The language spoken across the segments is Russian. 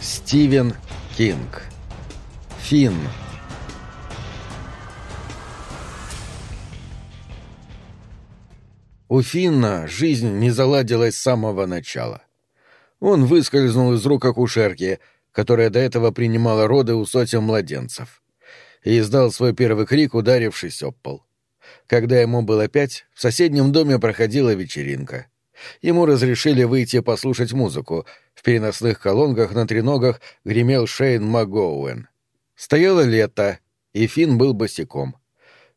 Стивен Кинг. Финн. У Финна жизнь не заладилась с самого начала. Он выскользнул из рук акушерки, которая до этого принимала роды у сотен младенцев, и издал свой первый крик, ударившись об пол. Когда ему было пять, в соседнем доме проходила вечеринка. Ему разрешили выйти послушать музыку. В переносных колонках на треногах гремел Шейн МакГоуэн. Стояло лето, и Финн был босиком.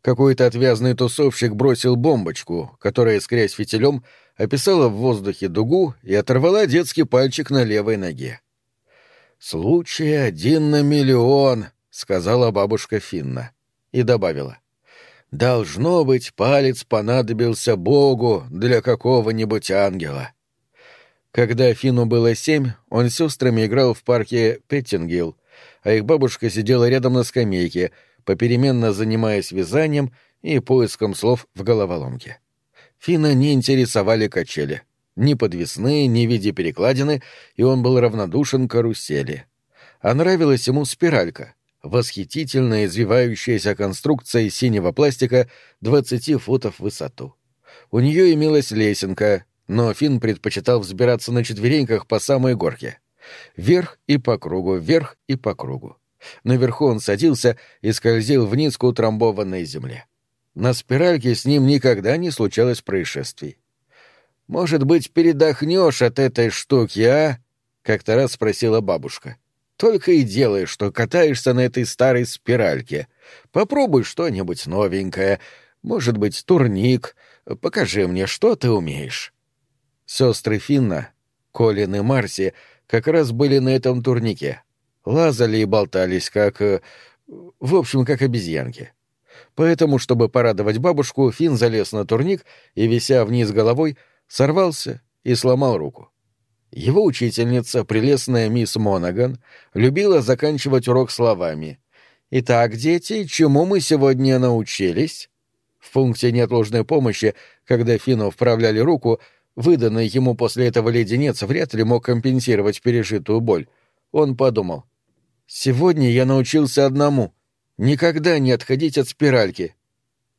Какой-то отвязный тусовщик бросил бомбочку, которая, скрязь фитилем, описала в воздухе дугу и оторвала детский пальчик на левой ноге. «Случай один на миллион», — сказала бабушка Финна. И добавила. «Должно быть, палец понадобился Богу для какого-нибудь ангела». Когда Фину было семь, он с сестрами играл в парке Петтингилл, а их бабушка сидела рядом на скамейке, попеременно занимаясь вязанием и поиском слов в головоломке. Фина не интересовали качели. Ни подвесные, ни в виде перекладины, и он был равнодушен карусели. А нравилась ему спиралька — восхитительная извивающаяся конструкция из синего пластика 20 футов в высоту. У нее имелась лесенка, но Финн предпочитал взбираться на четвереньках по самой горке. Вверх и по кругу, вверх и по кругу. Наверху он садился и скользил вниз к утрамбованной земле. На спиральке с ним никогда не случалось происшествий. «Может быть, передохнешь от этой штуки, а?» — как-то раз спросила бабушка. «Только и делаешь, что катаешься на этой старой спиральке. Попробуй что-нибудь новенькое. Может быть, турник. Покажи мне, что ты умеешь». Сестры Финна, Колин и Марси, как раз были на этом турнике. Лазали и болтались, как... Э, в общем, как обезьянки. Поэтому, чтобы порадовать бабушку, Финн залез на турник и, вися вниз головой, сорвался и сломал руку. Его учительница, прелестная мисс Монаган, любила заканчивать урок словами. «Итак, дети, чему мы сегодня научились?» В пункте неотложной помощи, когда Фину вправляли руку, выданный ему после этого леденец вряд ли мог компенсировать пережитую боль. Он подумал. «Сегодня я научился одному — никогда не отходить от спиральки».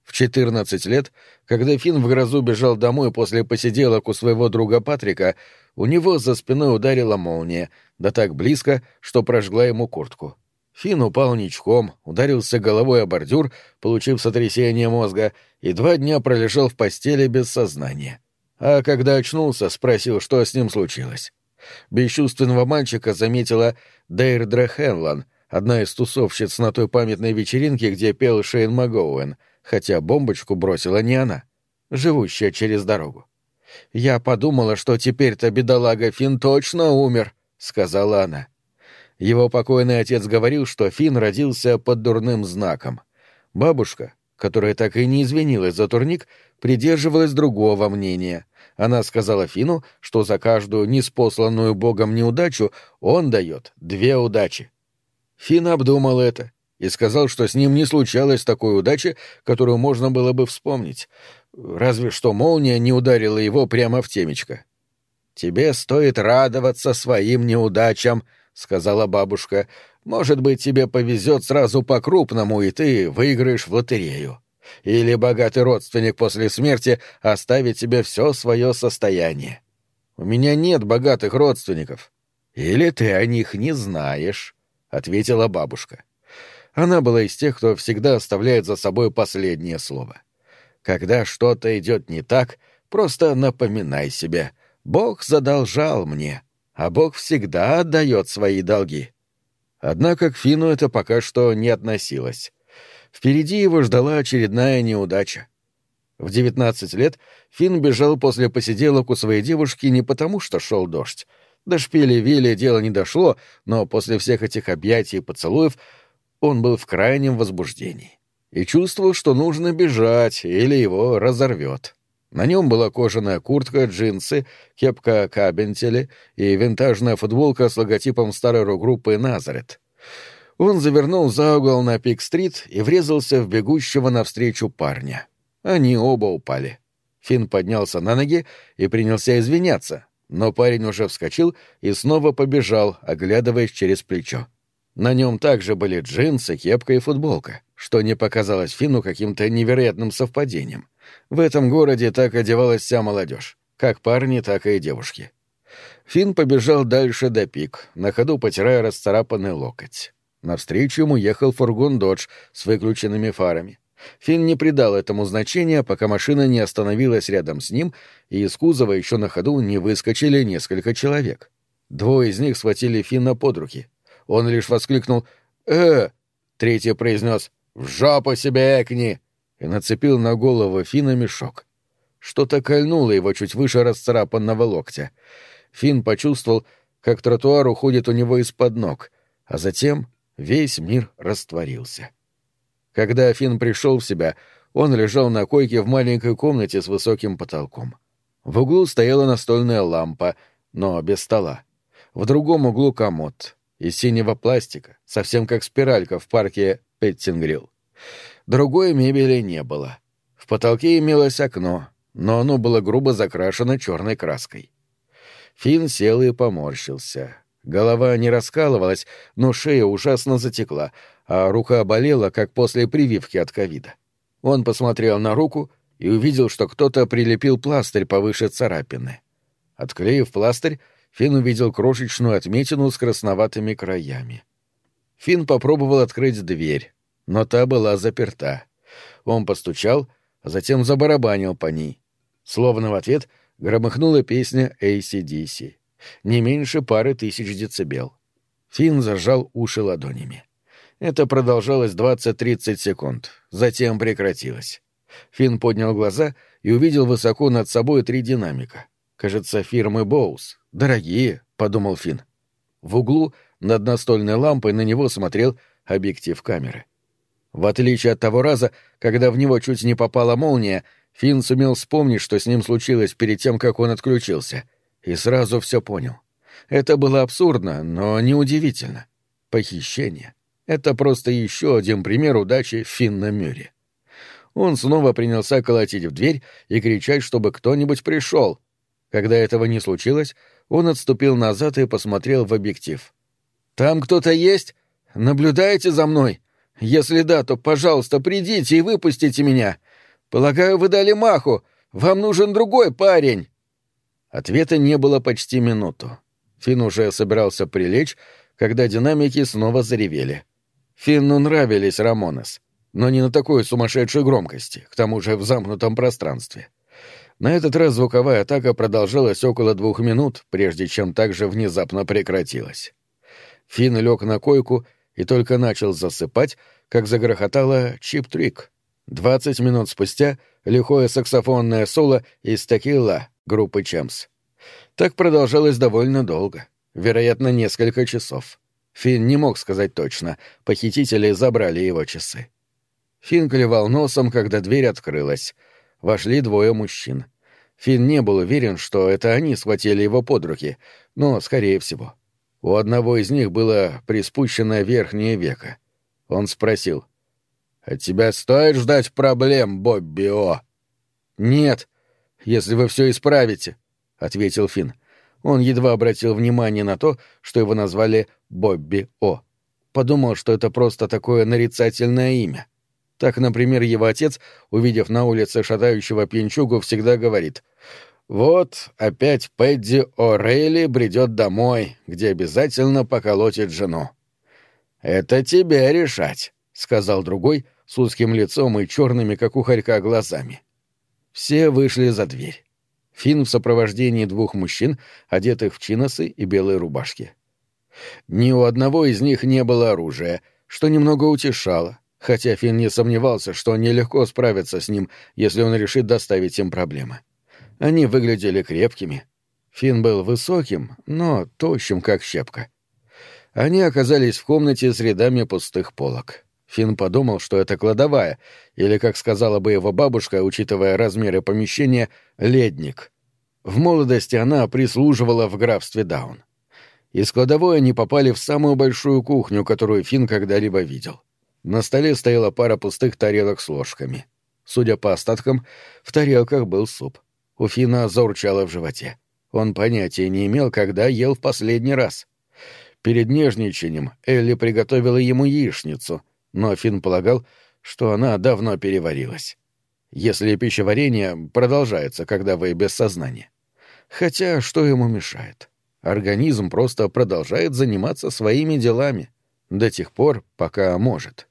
В 14 лет, когда Финн в грозу бежал домой после посиделок у своего друга Патрика, у него за спиной ударила молния, да так близко, что прожгла ему куртку. Финн упал ничком, ударился головой о бордюр, получив сотрясение мозга, и два дня пролежал в постели без сознания. А когда очнулся, спросил, что с ним случилось. Бесчувственного мальчика заметила Дейрдра Хенлан, одна из тусовщиц на той памятной вечеринке, где пел Шейн МакГоуэн, хотя бомбочку бросила не она, живущая через дорогу. «Я подумала, что теперь-то бедолага Финн точно умер», — сказала она. Его покойный отец говорил, что Финн родился под дурным знаком. Бабушка, которая так и не извинилась за турник, придерживалась другого мнения — она сказала Фину, что за каждую неспосланную богом неудачу он дает две удачи. Фин обдумал это и сказал, что с ним не случалось такой удачи, которую можно было бы вспомнить. Разве что молния не ударила его прямо в темечко. «Тебе стоит радоваться своим неудачам», — сказала бабушка. «Может быть, тебе повезет сразу по-крупному, и ты выиграешь в лотерею». Или богатый родственник после смерти оставит тебе все свое состояние. У меня нет богатых родственников. Или ты о них не знаешь, — ответила бабушка. Она была из тех, кто всегда оставляет за собой последнее слово. Когда что-то идет не так, просто напоминай себе. Бог задолжал мне, а Бог всегда отдает свои долги. Однако к Фину это пока что не относилось. Впереди его ждала очередная неудача. В 19 лет Финн бежал после посиделок у своей девушки не потому, что шел дождь. До шпили-вилли дело не дошло, но после всех этих объятий и поцелуев он был в крайнем возбуждении и чувствовал, что нужно бежать или его разорвет. На нем была кожаная куртка, джинсы, кепка кабентели и винтажная футболка с логотипом старой рок-группы «Назарет». Он завернул за угол на Пик-стрит и врезался в бегущего навстречу парня. Они оба упали. Финн поднялся на ноги и принялся извиняться, но парень уже вскочил и снова побежал, оглядываясь через плечо. На нем также были джинсы, кепка и футболка, что не показалось Финну каким-то невероятным совпадением. В этом городе так одевалась вся молодежь, как парни, так и девушки. Финн побежал дальше до пик, на ходу потирая расцарапанный локоть. Навстречу ему ехал фургон «Додж» с выключенными фарами. Финн не придал этому значения, пока машина не остановилась рядом с ним, и из кузова еще на ходу не выскочили несколько человек. Двое из них схватили Финна под руки. Он лишь воскликнул «Э!», третий произнес «В жопу себе экни!» и нацепил на голову Финна мешок. Что-то кольнуло его чуть выше расцарапанного локтя. Финн почувствовал, как тротуар уходит у него из-под ног, а затем весь мир растворился. Когда Финн пришел в себя, он лежал на койке в маленькой комнате с высоким потолком. В углу стояла настольная лампа, но без стола. В другом углу комод из синего пластика, совсем как спиралька в парке Петтингрилл. Другой мебели не было. В потолке имелось окно, но оно было грубо закрашено черной краской. Финн сел и поморщился. Голова не раскалывалась, но шея ужасно затекла, а рука болела, как после прививки от ковида. Он посмотрел на руку и увидел, что кто-то прилепил пластырь повыше царапины. Отклеив пластырь, Финн увидел крошечную отметину с красноватыми краями. Финн попробовал открыть дверь, но та была заперта. Он постучал, а затем забарабанил по ней. Словно в ответ громыхнула песня ACDC. Не меньше пары тысяч децибел. Финн зажал уши ладонями. Это продолжалось 20-30 секунд. Затем прекратилось. Финн поднял глаза и увидел высоко над собой три динамика. Кажется, фирмы Боус. Дорогие, — подумал Финн. В углу над настольной лампой на него смотрел объектив камеры. В отличие от того раза, когда в него чуть не попала молния, Финн сумел вспомнить, что с ним случилось перед тем, как он отключился, и сразу все понял. Это было абсурдно, но неудивительно. Похищение. Это просто еще один пример удачи Финна Мюрри. Он снова принялся колотить в дверь и кричать, чтобы кто-нибудь пришел. Когда этого не случилось, он отступил назад и посмотрел в объектив. «Там кто-то есть? Наблюдаете за мной? Если да, то, пожалуйста, придите и выпустите меня. Полагаю, вы дали маху. Вам нужен другой парень». Ответа не было почти минуту. Финн уже собирался прилечь, когда динамики снова заревели. Финну нравились Рамонес, но не на такой сумасшедшей громкости, к тому же в замкнутом пространстве. На этот раз звуковая атака продолжалась около двух минут, прежде чем также внезапно прекратилась. Финн лег на койку и только начал засыпать, как загрохотала чип-трик. Двадцать минут спустя лихое саксофонное соло из «Текила» группы «Чемс». Так продолжалось довольно долго, вероятно, несколько часов. Финн не мог сказать точно, похитители забрали его часы. Финн клевал носом, когда дверь открылась. Вошли двое мужчин. Финн не был уверен, что это они схватили его под руки, но, скорее всего. У одного из них было приспущенное верхнее веко. Он спросил. «От тебя стоит ждать проблем, Бобби О?» «Нет, если вы все исправите», — ответил Финн. Он едва обратил внимание на то, что его назвали Бобби О. Подумал, что это просто такое нарицательное имя. Так, например, его отец, увидев на улице шатающего пьянчугу, всегда говорит «Вот опять Пэдди О'Рейли бредет домой, где обязательно поколотит жену». «Это тебе решать», — сказал другой, с узким лицом и черными, как у хорька, глазами. Все вышли за дверь. Финн в сопровождении двух мужчин, одетых в чиносы и белые рубашки. Ни у одного из них не было оружия, что немного утешало, хотя Финн не сомневался, что нелегко справиться с ним, если он решит доставить им проблемы. Они выглядели крепкими. Финн был высоким, но тощим, как щепка. Они оказались в комнате с рядами пустых полок. Финн подумал, что это кладовая, или, как сказала бы его бабушка, учитывая размеры помещения, ледник. В молодости она прислуживала в графстве Даун. Из кладовой они попали в самую большую кухню, которую Финн когда-либо видел. На столе стояла пара пустых тарелок с ложками. Судя по остаткам, в тарелках был суп. У Фина заурчало в животе. Он понятия не имел, когда ел в последний раз. Перед нежничанием Элли приготовила ему яичницу, но Финн полагал, что она давно переварилась. Если пищеварение продолжается, когда вы без сознания. Хотя что ему мешает? Организм просто продолжает заниматься своими делами до тех пор, пока может.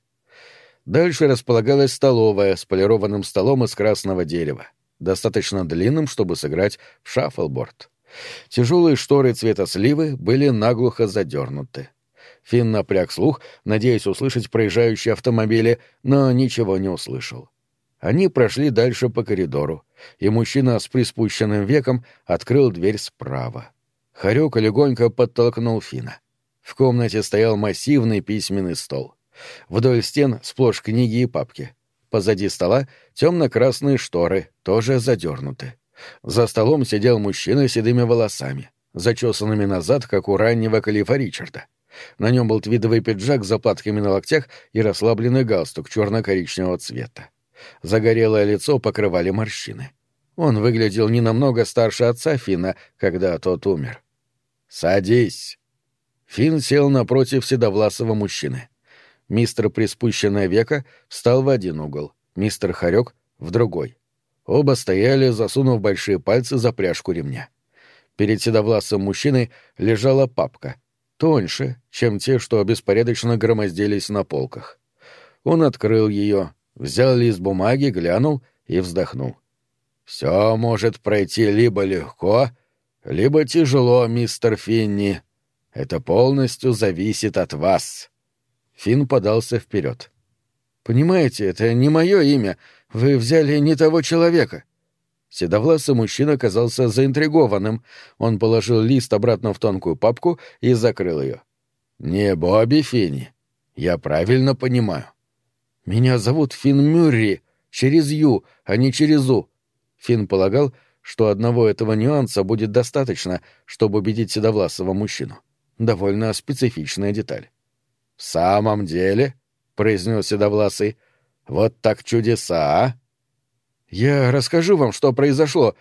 Дальше располагалась столовая с полированным столом из красного дерева, достаточно длинным, чтобы сыграть в шаффлборд. Тяжелые шторы цвета сливы были наглухо задернуты. Финн напряг слух, надеясь услышать проезжающие автомобили, но ничего не услышал. Они прошли дальше по коридору, и мужчина с приспущенным веком открыл дверь справа. Харек легонько подтолкнул Фина. В комнате стоял массивный письменный стол. Вдоль стен сплошь книги и папки. Позади стола темно-красные шторы, тоже задернуты. За столом сидел мужчина с седыми волосами, зачесанными назад, как у раннего калифа Ричарда. На нем был твидовый пиджак с заплатками на локтях и расслабленный галстук черно-коричневого цвета. Загорелое лицо покрывали морщины. Он выглядел не намного старше отца Фина, когда тот умер. «Садись!» Фин сел напротив седовласого мужчины. Мистер Приспущенное века встал в один угол, мистер Харек — в другой. Оба стояли, засунув большие пальцы за пряжку ремня. Перед седовласым мужчиной лежала папка, тоньше, чем те, что беспорядочно громоздились на полках. Он открыл ее, взял лист бумаги, глянул и вздохнул. «Все может пройти либо легко, либо тяжело, мистер Финни. Это полностью зависит от вас». Финн подался вперед. «Понимаете, это не мое имя. Вы взяли не того человека». Седовласый мужчина казался заинтригованным. Он положил лист обратно в тонкую папку и закрыл ее. «Не Бобби Финни. Я правильно понимаю». «Меня зовут Финн Мюрри, через Ю, а не через У». Финн полагал, что одного этого нюанса будет достаточно, чтобы убедить седовласого мужчину. Довольно специфичная деталь. «В самом деле», — произнес седовласый, — «вот так чудеса, а?» «Я расскажу вам, что произошло,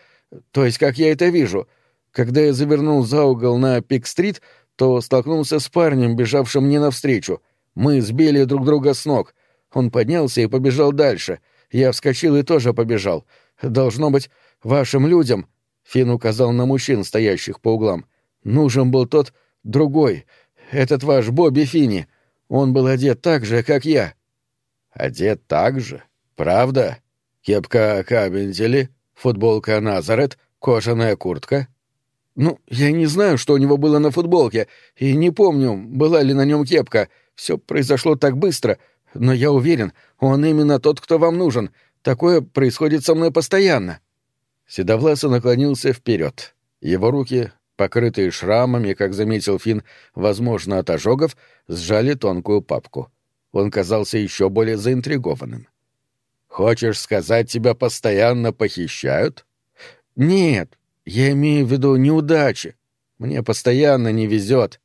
то есть как я это вижу. Когда я завернул за угол на Пик-стрит, то столкнулся с парнем, бежавшим мне навстречу. Мы сбили друг друга с ног. Он поднялся и побежал дальше. Я вскочил и тоже побежал. Должно быть, вашим людям, — Фин указал на мужчин, стоящих по углам, — нужен был тот другой, этот ваш Бобби Фини. Он был одет так же, как я». «Одет так же? Правда?» Кепка Кабентели, футболка Назарет, кожаная куртка. Ну, я не знаю, что у него было на футболке, и не помню, была ли на нем кепка. Все произошло так быстро, но я уверен, он именно тот, кто вам нужен. Такое происходит со мной постоянно. Седовласый наклонился вперед. Его руки, покрытые шрамами, как заметил Финн, возможно, от ожогов, сжали тонкую папку. Он казался еще более заинтригованным. — Хочешь сказать, тебя постоянно похищают? Нет, я имею в виду неудачи. Мне постоянно не везет.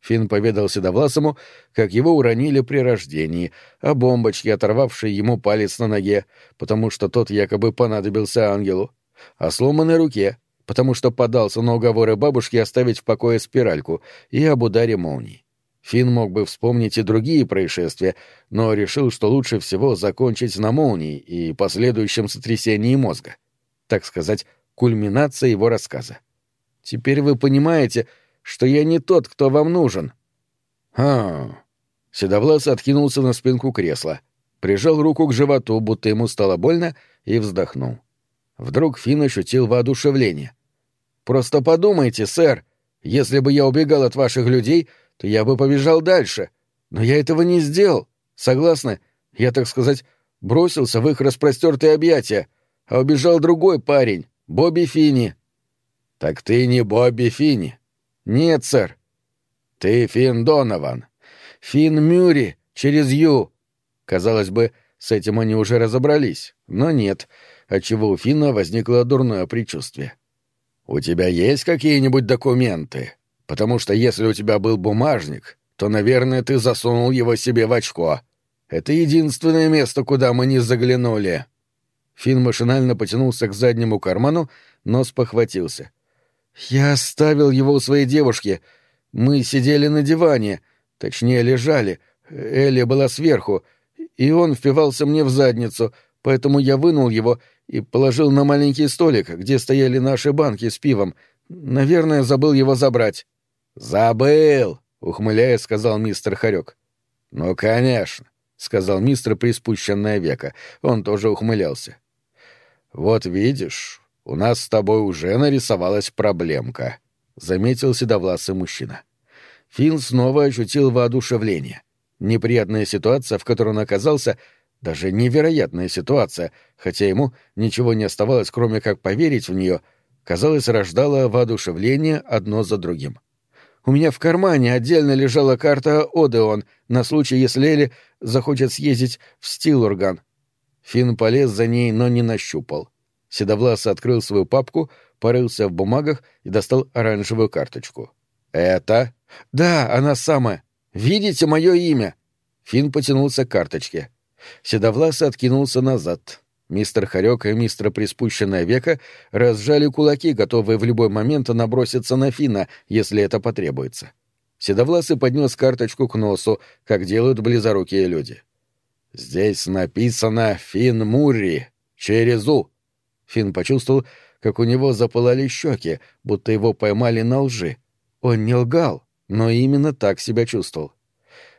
Финн поведал Седовласому, как его уронили при рождении, а бомбочке, оторвавшей ему палец на ноге, потому что тот якобы понадобился ангелу, о сломанной руке, потому что подался на уговоры бабушки оставить в покое спиральку, и об ударе молнии. Финн мог бы вспомнить и другие происшествия, но решил, что лучше всего закончить на молнии и последующем сотрясении мозга. Так сказать, кульминация его рассказа. «Теперь вы понимаете, что я не тот, кто вам нужен». «А...» Седовлас откинулся на спинку кресла, прижал руку к животу, будто ему стало больно, и вздохнул. Вдруг Финн ощутил воодушевление. «Просто подумайте, сэр, если бы я убегал от ваших людей, — то я бы побежал дальше. Но я этого не сделал. Согласны? Я, так сказать, бросился в их распростертые объятия, а убежал другой парень, Бобби Финни. Так ты не Бобби Финни? Нет, сэр. Ты Финн Донован. Финн Мюри, через Ю. Казалось бы, с этим они уже разобрались, но нет, отчего у Финна возникло дурное предчувствие. «У тебя есть какие-нибудь документы?» потому что если у тебя был бумажник, то, наверное, ты засунул его себе в очко. Это единственное место, куда мы не заглянули». Финн машинально потянулся к заднему карману, но спохватился. «Я оставил его у своей девушки. Мы сидели на диване, точнее, лежали. Элли была сверху, и он впивался мне в задницу, поэтому я вынул его и положил на маленький столик, где стояли наши банки с пивом. Наверное, забыл его забрать». «Забыл!» — ухмыляясь, сказал мистер Харек. «Ну, конечно», — сказал мистер приспущенное веко. Он тоже ухмылялся. «Вот видишь, у нас с тобой уже нарисовалась проблемка», — заметил седовласый мужчина. Финн снова ощутил воодушевление. Неприятная ситуация, в которой он оказался, даже невероятная ситуация, хотя ему ничего не оставалось, кроме как поверить в нее, казалось, рождала воодушевление одно за другим. У меня в кармане отдельно лежала карта Одеон на случай, если Элли захочет съездить в Стилурган. Финн полез за ней, но не нащупал. Седовлас открыл свою папку, порылся в бумагах и достал оранжевую карточку. «Это?» «Да, она самая. Видите мое имя?» Финн потянулся к карточке. Седовлас откинулся назад. Мистер Харек и мистер Приспущенное веко разжали кулаки, готовые в любой момент наброситься на Фина, если это потребуется. Седовласый поднес карточку к носу, как делают близорукие люди. «Здесь написано Фин Мурри. Через У». Фин почувствовал, как у него запылали щеки, будто его поймали на лжи. Он не лгал, но именно так себя чувствовал.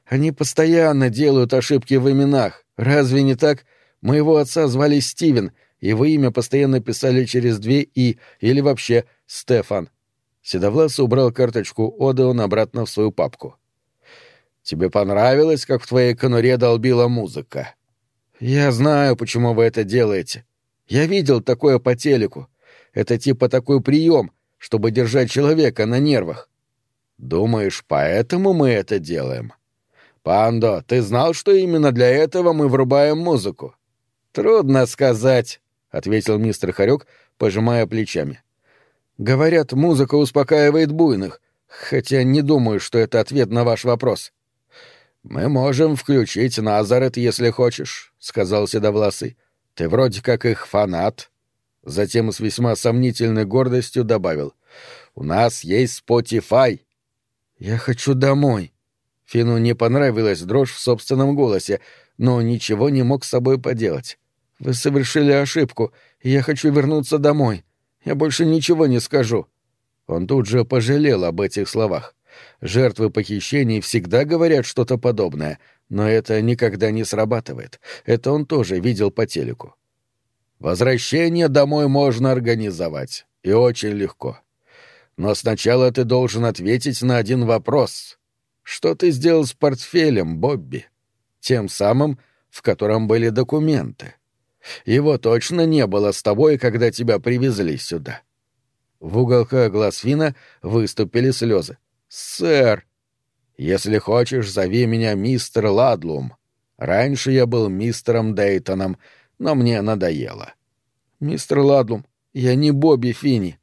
Они постоянно делают ошибки в именах. Разве не так? Моего отца звали Стивен, его имя постоянно писали через две «и» или вообще «Стефан». Седовлас убрал карточку Одеон обратно в свою папку. «Тебе понравилось, как в твоей конуре долбила музыка?» «Я знаю, почему вы это делаете. Я видел такое по телеку. Это типа такой прием, чтобы держать человека на нервах. Думаешь, поэтому мы это делаем? Пандо, ты знал, что именно для этого мы врубаем музыку? Трудно сказать, ответил мистер Харек, пожимая плечами. Говорят, музыка успокаивает буйных, хотя не думаю, что это ответ на ваш вопрос. Мы можем включить Назарет, если хочешь, сказал седовласый. Ты вроде как их фанат. Затем с весьма сомнительной гордостью добавил. У нас есть Spotify. Я хочу домой. Фину не понравилась дрожь в собственном голосе, но ничего не мог с собой поделать. Вы совершили ошибку, и я хочу вернуться домой. Я больше ничего не скажу. Он тут же пожалел об этих словах. Жертвы похищений всегда говорят что-то подобное, но это никогда не срабатывает. Это он тоже видел по телеку. Возвращение домой можно организовать, и очень легко. Но сначала ты должен ответить на один вопрос. Что ты сделал с портфелем, Бобби? Тем самым, в котором были документы. Его точно не было с тобой, когда тебя привезли сюда. В уголках глаз Фина выступили слезы. «Сэр, если хочешь, зови меня мистер Ладлум. Раньше я был мистером Дейтоном, но мне надоело. Мистер Ладлум, я не Бобби Фини,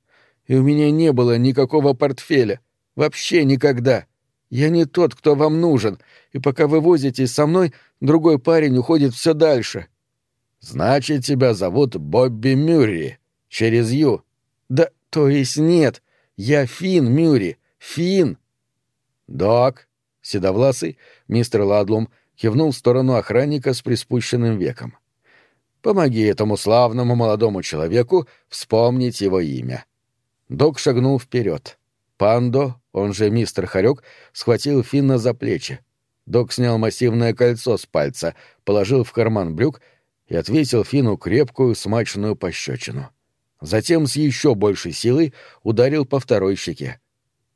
и у меня не было никакого портфеля. Вообще никогда. Я не тот, кто вам нужен, и пока вы возитесь со мной, другой парень уходит все дальше. Значит, тебя зовут Бобби Мюрри. Через Ю. Да, то есть нет. Я Фин Мюрри. Фин. «Док!» — седовласый, мистер Ладлум, кивнул в сторону охранника с приспущенным веком. «Помоги этому славному молодому человеку вспомнить его имя». Док шагнул вперед. Пандо, он же мистер Харек, схватил Финна за плечи. Док снял массивное кольцо с пальца, положил в карман брюк и отвесил Фину крепкую смачную пощечину. Затем с еще большей силой ударил по второй щеке.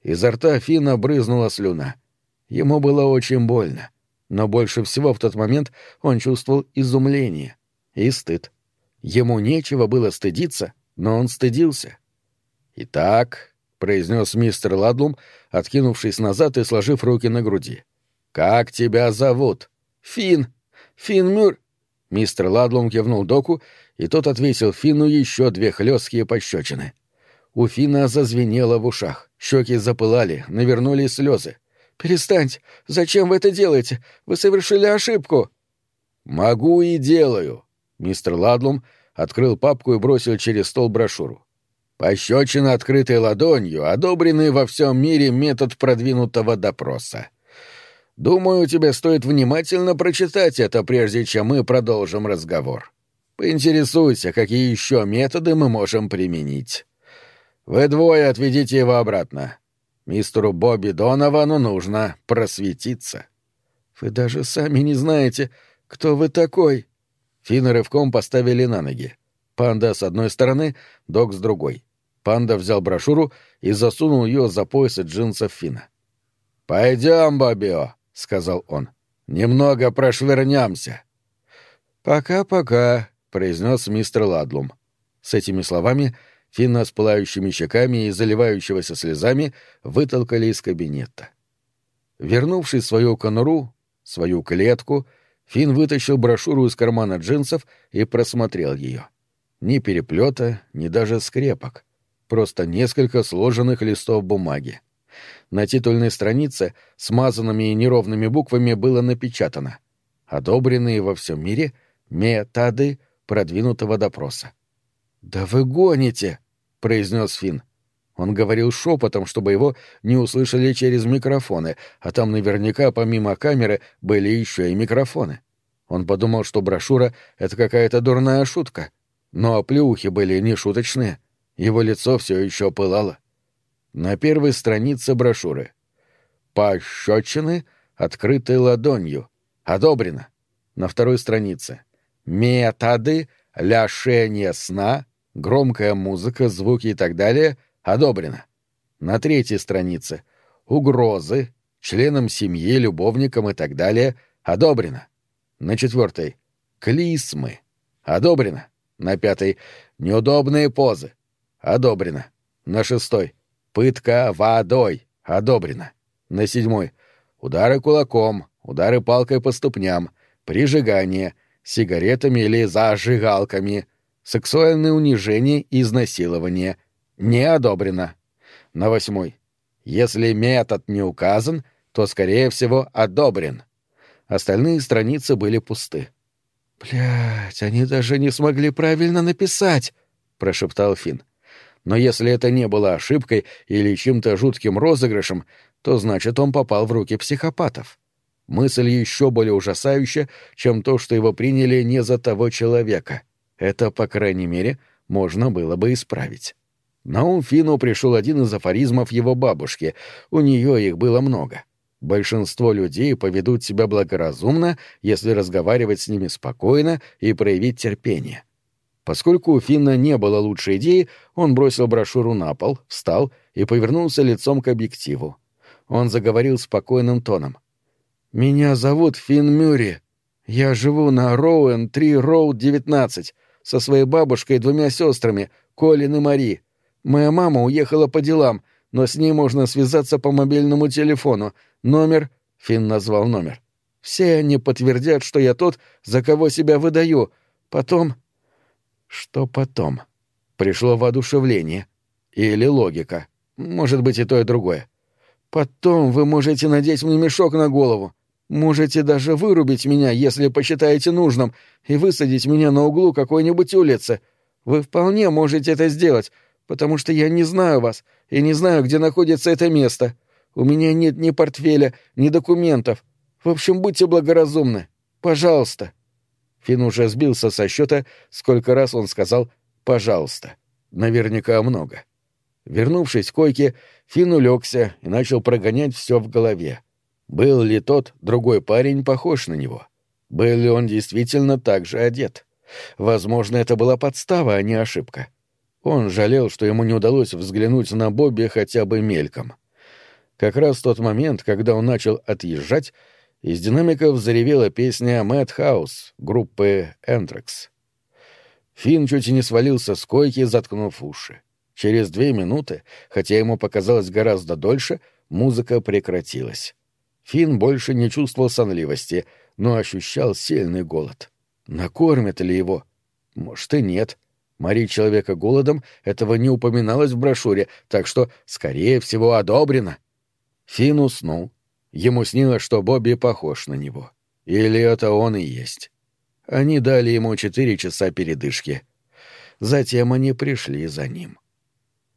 Изо рта Фина брызнула слюна. Ему было очень больно, но больше всего в тот момент он чувствовал изумление и стыд. Ему нечего было стыдиться, но он стыдился. «Итак», — произнес мистер Ладлум, откинувшись назад и сложив руки на груди, — «как тебя зовут?» «Фин! Фин Мюр...» Мистер Ладлум кивнул доку, и тот отвесил Фину еще две хлесткие пощечины — у Фина зазвенело в ушах, щеки запылали, навернулись слезы. «Перестаньте! Зачем вы это делаете? Вы совершили ошибку!» «Могу и делаю!» Мистер Ладлум открыл папку и бросил через стол брошюру. Пощечина открытой ладонью, одобренный во всем мире метод продвинутого допроса. Думаю, тебе стоит внимательно прочитать это, прежде чем мы продолжим разговор. Поинтересуйся, какие еще методы мы можем применить. Вы двое отведите его обратно. Мистеру Бобби Доновану нужно просветиться. Вы даже сами не знаете, кто вы такой. Финны рывком поставили на ноги. Панда с одной стороны, док с другой. Панда взял брошюру и засунул ее за пояс джинсов Фина. «Пойдем, Бобио», — сказал он. «Немного прошвырнемся». «Пока-пока», — произнес мистер Ладлум. С этими словами Финна с пылающими щеками и заливающегося слезами вытолкали из кабинета. Вернувшись в свою конуру, свою клетку, Финн вытащил брошюру из кармана джинсов и просмотрел ее. Ни переплета, ни даже скрепок. Просто несколько сложенных листов бумаги. На титульной странице смазанными и неровными буквами было напечатано «Одобренные во всем мире методы продвинутого допроса». «Да вы гоните!» — произнес Финн. Он говорил шепотом, чтобы его не услышали через микрофоны, а там наверняка помимо камеры были еще и микрофоны. Он подумал, что брошюра — это какая-то дурная шутка. Но оплеухи были не шуточные. Его лицо все еще пылало. На первой странице брошюры. «Пощечины, открытой ладонью. Одобрено». На второй странице. «Методы ляшения сна, громкая музыка, звуки и так далее — Одобрено. На третьей странице. Угрозы. Членам семьи, любовникам и так далее. Одобрено. На четвертой. Клисмы. Одобрено. На пятой. Неудобные позы. Одобрено. На шестой. Пытка водой. Одобрено. На седьмой. Удары кулаком, удары палкой по ступням, прижигание, сигаретами или зажигалками, сексуальное унижение и изнасилование, не одобрено. На восьмой. Если метод не указан, то, скорее всего, одобрен. Остальные страницы были пусты. «Блядь, они даже не смогли правильно написать!» — прошептал Финн. Но если это не было ошибкой или чем-то жутким розыгрышем, то значит, он попал в руки психопатов. Мысль еще более ужасающая, чем то, что его приняли не за того человека. Это, по крайней мере, можно было бы исправить. На ум Фину пришел один из афоризмов его бабушки, у нее их было много. Большинство людей поведут себя благоразумно, если разговаривать с ними спокойно и проявить терпение. Поскольку у Финна не было лучшей идеи, он бросил брошюру на пол, встал и повернулся лицом к объективу. Он заговорил спокойным тоном. «Меня зовут Финн Мюрри. Я живу на Роуэн 3 Роуд 19 со своей бабушкой и двумя сестрами, Колин и Мари. Моя мама уехала по делам, но с ней можно связаться по мобильному телефону. Номер...» — Финн назвал номер. «Все они подтвердят, что я тот, за кого себя выдаю. Потом...» «Что потом?» Пришло воодушевление. Или логика. Может быть, и то, и другое. «Потом вы можете надеть мне мешок на голову. Можете даже вырубить меня, если посчитаете нужным, и высадить меня на углу какой-нибудь улицы. Вы вполне можете это сделать, потому что я не знаю вас и не знаю, где находится это место. У меня нет ни портфеля, ни документов. В общем, будьте благоразумны. Пожалуйста». Фин уже сбился со счета, сколько раз он сказал «пожалуйста». Наверняка много. Вернувшись к койке, Фин улегся и начал прогонять все в голове. Был ли тот, другой парень, похож на него? Был ли он действительно так же одет? Возможно, это была подстава, а не ошибка. Он жалел, что ему не удалось взглянуть на Бобби хотя бы мельком. Как раз в тот момент, когда он начал отъезжать, из динамиков заревела песня «Мэтт Хаус» группы «Энтрекс». Финн чуть не свалился с койки, заткнув уши. Через две минуты, хотя ему показалось гораздо дольше, музыка прекратилась. Финн больше не чувствовал сонливости, но ощущал сильный голод. Накормят ли его? Может, и нет. Морить человека голодом этого не упоминалось в брошюре, так что, скорее всего, одобрено. Финн уснул. Ему снилось, что Бобби похож на него. Или это он и есть. Они дали ему четыре часа передышки. Затем они пришли за ним.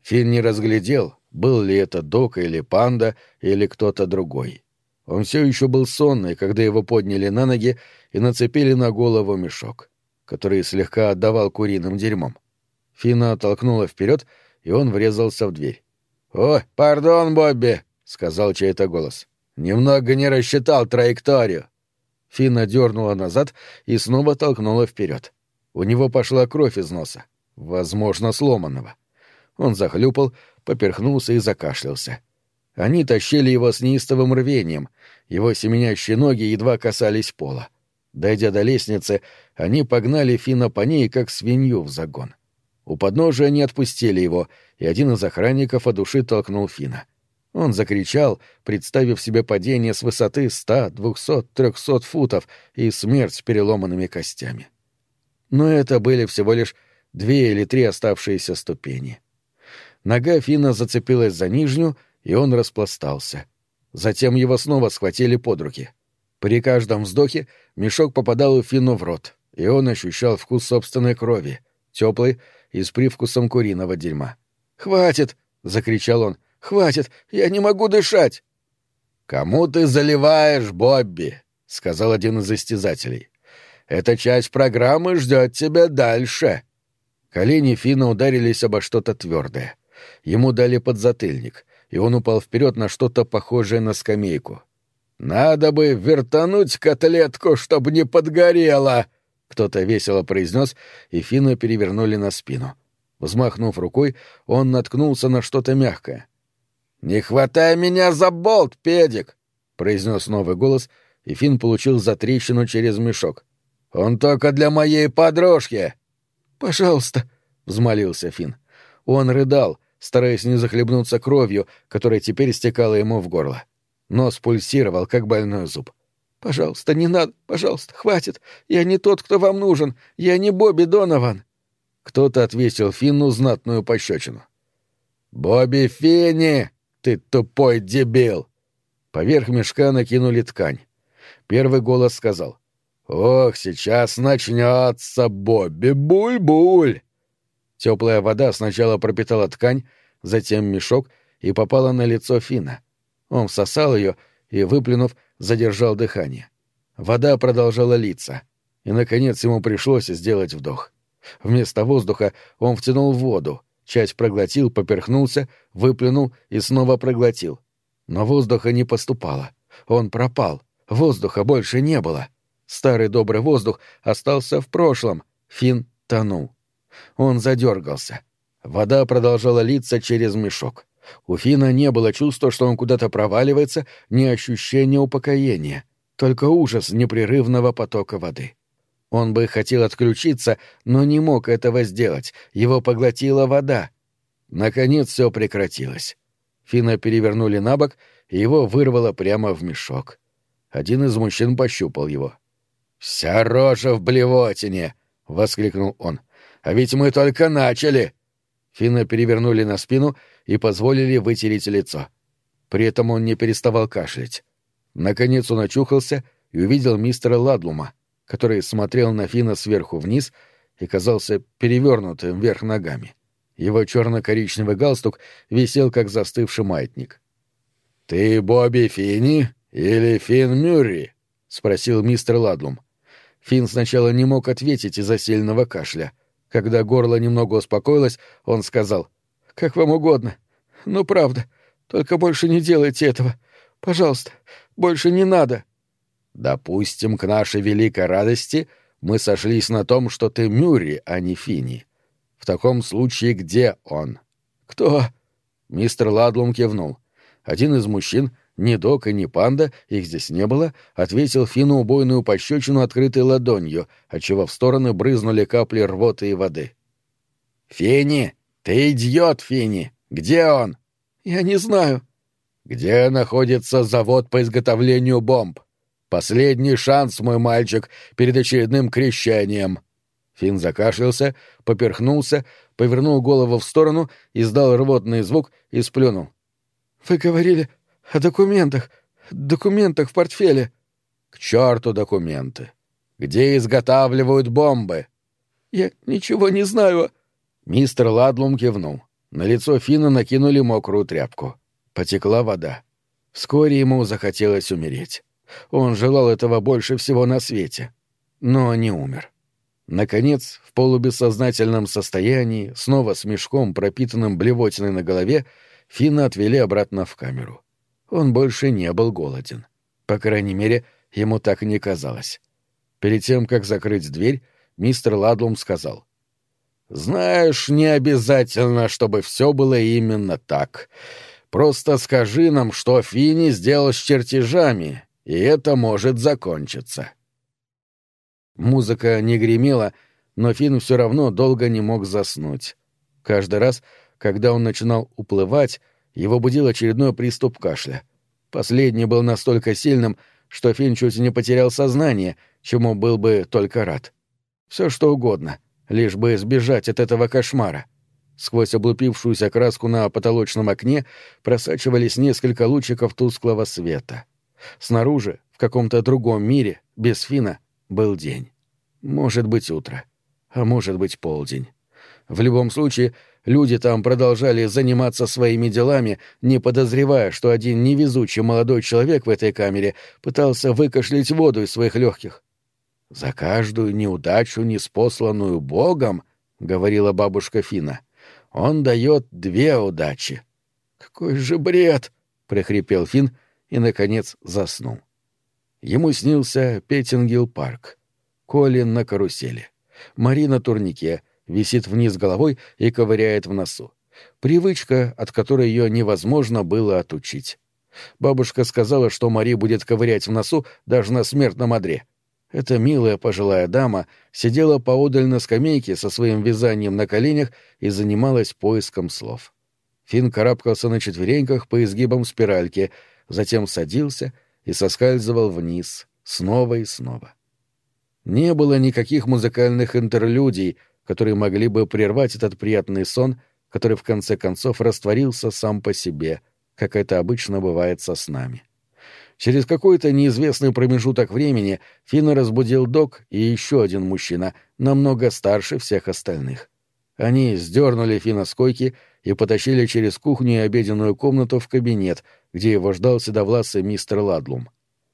Финн не разглядел, был ли это Док или Панда или кто-то другой. Он все еще был сонный, когда его подняли на ноги и нацепили на голову мешок, который слегка отдавал куриным дерьмом. Фина оттолкнула вперед, и он врезался в дверь. «О, пардон, Бобби!» — сказал чей-то голос. «Немного не рассчитал траекторию». Фина дернула назад и снова толкнула вперед. У него пошла кровь из носа, возможно, сломанного. Он захлюпал, поперхнулся и закашлялся. Они тащили его с неистовым рвением, его семенящие ноги едва касались пола. Дойдя до лестницы, они погнали Фина по ней, как свинью в загон. У подножия они отпустили его, и один из охранников от души толкнул Фина. Он закричал, представив себе падение с высоты ста, двухсот, трехсот футов и смерть с переломанными костями. Но это были всего лишь две или три оставшиеся ступени. Нога Фина зацепилась за нижнюю, и он распластался. Затем его снова схватили под руки. При каждом вздохе мешок попадал Фину в рот, и он ощущал вкус собственной крови, теплый и с привкусом куриного дерьма. «Хватит!» — закричал он. «Хватит! Я не могу дышать!» «Кому ты заливаешь, Бобби?» — сказал один из истязателей. «Эта часть программы ждет тебя дальше». Колени Фина ударились обо что-то твердое. Ему дали подзатыльник, и он упал вперед на что-то похожее на скамейку. «Надо бы вертануть котлетку, чтобы не подгорело!» Кто-то весело произнес, и Фина перевернули на спину. Взмахнув рукой, он наткнулся на что-то мягкое. «Не хватай меня за болт, педик!» — произнес новый голос, и Фин получил затрещину через мешок. «Он только для моей подружки!» «Пожалуйста!» — взмолился Фин. Он рыдал, стараясь не захлебнуться кровью, которая теперь стекала ему в горло. Нос пульсировал, как больной зуб. «Пожалуйста, не надо, пожалуйста, хватит. Я не тот, кто вам нужен. Я не Бобби Донован». Кто-то отвесил Финну знатную пощечину. «Бобби Финни, ты тупой дебил!» Поверх мешка накинули ткань. Первый голос сказал. «Ох, сейчас начнется, Бобби, буль-буль!» Теплая вода сначала пропитала ткань, затем мешок и попала на лицо Фина. Он всосал ее и, выплюнув, задержал дыхание. Вода продолжала литься, и, наконец, ему пришлось сделать вдох. Вместо воздуха он втянул воду, часть проглотил, поперхнулся, выплюнул и снова проглотил. Но воздуха не поступало. Он пропал. Воздуха больше не было. Старый добрый воздух остался в прошлом. Фин тонул. Он задергался. Вода продолжала литься через мешок. У Фина не было чувства, что он куда-то проваливается, ни ощущения упокоения, только ужас непрерывного потока воды. Он бы хотел отключиться, но не мог этого сделать, его поглотила вода. Наконец все прекратилось. Фина перевернули на бок, и его вырвало прямо в мешок. Один из мужчин пощупал его. «Вся рожа в блевотине!» — воскликнул он. А ведь мы только начали!» Финна перевернули на спину и позволили вытереть лицо. При этом он не переставал кашлять. Наконец он очухался и увидел мистера Ладлума, который смотрел на Фина сверху вниз и казался перевернутым вверх ногами. Его черно-коричневый галстук висел, как застывший маятник. «Ты Бобби Финни или Фин Мюрри?» — спросил мистер Ладлум. Фин сначала не мог ответить из-за сильного кашля — когда горло немного успокоилось, он сказал, «Как вам угодно. Ну, правда. Только больше не делайте этого. Пожалуйста, больше не надо». «Допустим, к нашей великой радости мы сошлись на том, что ты Мюрри, а не Фини. В таком случае где он?» «Кто?» Мистер Ладлум кивнул. Один из мужчин ни Док и ни Панда, их здесь не было, ответил Фину убойную пощечину открытой ладонью, отчего в стороны брызнули капли рвоты и воды. «Фини! Ты идиот, Фини! Где он?» «Я не знаю». «Где находится завод по изготовлению бомб? Последний шанс, мой мальчик, перед очередным крещением». Фин закашлялся, поперхнулся, повернул голову в сторону, издал рвотный звук и сплюнул. «Вы говорили о документах. Документах в портфеле. К черту документы. Где изготавливают бомбы? Я ничего не знаю. Мистер Ладлум кивнул. На лицо Фина накинули мокрую тряпку. Потекла вода. Вскоре ему захотелось умереть. Он желал этого больше всего на свете. Но не умер. Наконец, в полубессознательном состоянии, снова с мешком, пропитанным блевотиной на голове, Фина отвели обратно в камеру. Он больше не был голоден. По крайней мере, ему так не казалось. Перед тем, как закрыть дверь, мистер Ладлум сказал. «Знаешь, не обязательно, чтобы все было именно так. Просто скажи нам, что Фини сделал с чертежами, и это может закончиться». Музыка не гремела, но Финн все равно долго не мог заснуть. Каждый раз, когда он начинал уплывать, его будил очередной приступ кашля. Последний был настолько сильным, что Финн чуть не потерял сознание, чему был бы только рад. Все что угодно, лишь бы избежать от этого кошмара. Сквозь облупившуюся краску на потолочном окне просачивались несколько лучиков тусклого света. Снаружи, в каком-то другом мире, без Фина, был день. Может быть, утро. А может быть, полдень. В любом случае, люди там продолжали заниматься своими делами, не подозревая, что один невезучий молодой человек в этой камере пытался выкашлять воду из своих легких. «За каждую неудачу, неспосланную Богом, — говорила бабушка Фина, — он дает две удачи». «Какой же бред!» — прохрипел Фин и, наконец, заснул. Ему снился Петтингилл-парк. Колин на карусели. Мари на турнике, висит вниз головой и ковыряет в носу. Привычка, от которой ее невозможно было отучить. Бабушка сказала, что Мари будет ковырять в носу даже на смертном одре. Эта милая пожилая дама сидела поодаль на скамейке со своим вязанием на коленях и занималась поиском слов. Финн карабкался на четвереньках по изгибам спиральки, затем садился — и соскальзывал вниз, снова и снова. Не было никаких музыкальных интерлюдий, которые могли бы прервать этот приятный сон, который в конце концов растворился сам по себе, как это обычно бывает со снами. Через какой-то неизвестный промежуток времени Фина разбудил док и еще один мужчина, намного старше всех остальных. Они сдернули Фина с койки и потащили через кухню и обеденную комнату в кабинет, где его ждал седовласый мистер Ладлум.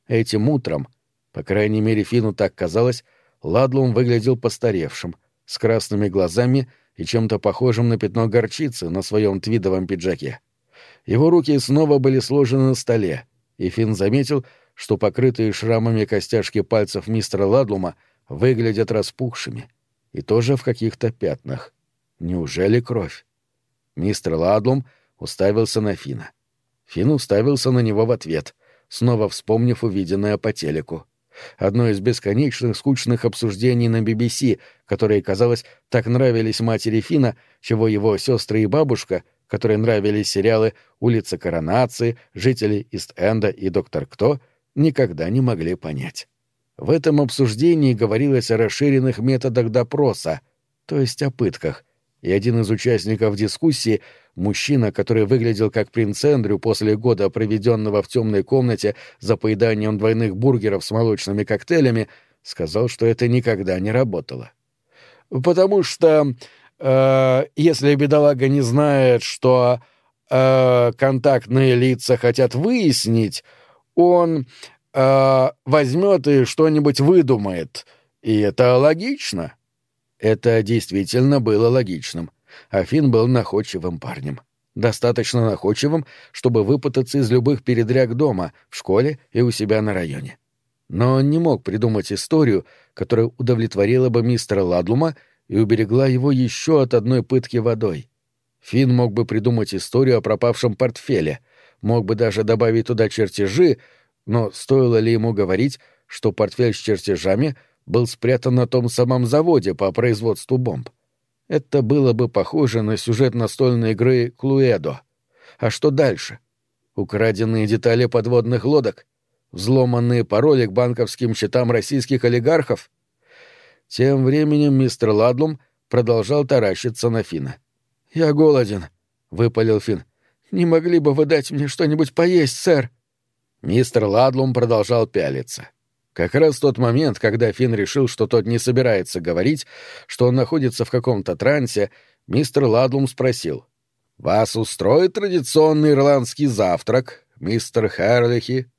Этим утром, по крайней мере Фину так казалось, Ладлум выглядел постаревшим, с красными глазами и чем-то похожим на пятно горчицы на своем твидовом пиджаке. Его руки снова были сложены на столе, и Фин заметил, что покрытые шрамами костяшки пальцев мистера Ладлума выглядят распухшими и тоже в каких-то пятнах. Неужели кровь? Мистер Ладлум уставился на Фина. Фин уставился на него в ответ, снова вспомнив увиденное по телеку. Одно из бесконечных скучных обсуждений на BBC, которые, казалось, так нравились матери Фина, чего его сестры и бабушка, которые нравились сериалы «Улица коронации», «Жители Ист-Энда» и «Доктор Кто», никогда не могли понять. В этом обсуждении говорилось о расширенных методах допроса, то есть о пытках, и один из участников дискуссии — Мужчина, который выглядел как принц Эндрю после года, проведенного в темной комнате за поеданием двойных бургеров с молочными коктейлями, сказал, что это никогда не работало. «Потому что, э, если бедолага не знает, что э, контактные лица хотят выяснить, он э, возьмет и что-нибудь выдумает. И это логично». Это действительно было логичным а Финн был находчивым парнем. Достаточно находчивым, чтобы выпутаться из любых передряг дома, в школе и у себя на районе. Но он не мог придумать историю, которая удовлетворила бы мистера Ладлума и уберегла его еще от одной пытки водой. Финн мог бы придумать историю о пропавшем портфеле, мог бы даже добавить туда чертежи, но стоило ли ему говорить, что портфель с чертежами был спрятан на том самом заводе по производству бомб? Это было бы похоже на сюжет настольной игры «Клуэдо». А что дальше? Украденные детали подводных лодок? Взломанные пароли к банковским счетам российских олигархов? Тем временем мистер Ладлум продолжал таращиться на Фина. «Я голоден», — выпалил Фин. «Не могли бы вы дать мне что-нибудь поесть, сэр?» Мистер Ладлум продолжал пялиться. Как раз тот момент, когда Финн решил, что тот не собирается говорить, что он находится в каком-то трансе, мистер Ладлум спросил. Вас устроит традиционный ирландский завтрак, мистер Херлихи?»